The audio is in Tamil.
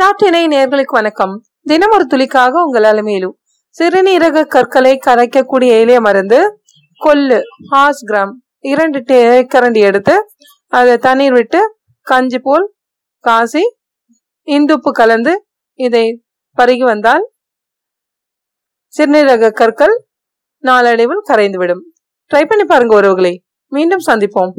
நாட்டினை நேர்களுக்கு வணக்கம். தினம் ஒரு துளிக்காக உங்கள் அலமையிலும் சிறுநீரக கற்களை கரைக்கக்கூடிய இலைய மருந்து கொல்லு ஹாஸ் கிராம் இரண்டு கரண்டி எடுத்து அதை தண்ணீர் விட்டு கஞ்சி போல் காசி இந்துப்பு கலந்து இதை பருகி வந்தால் சிறுநீரக கற்கள் நாளடைவில் கரைந்துவிடும். ட்ரை பண்ணி பாருங்க உறவுகளை. மீண்டும் சந்திப்போம்.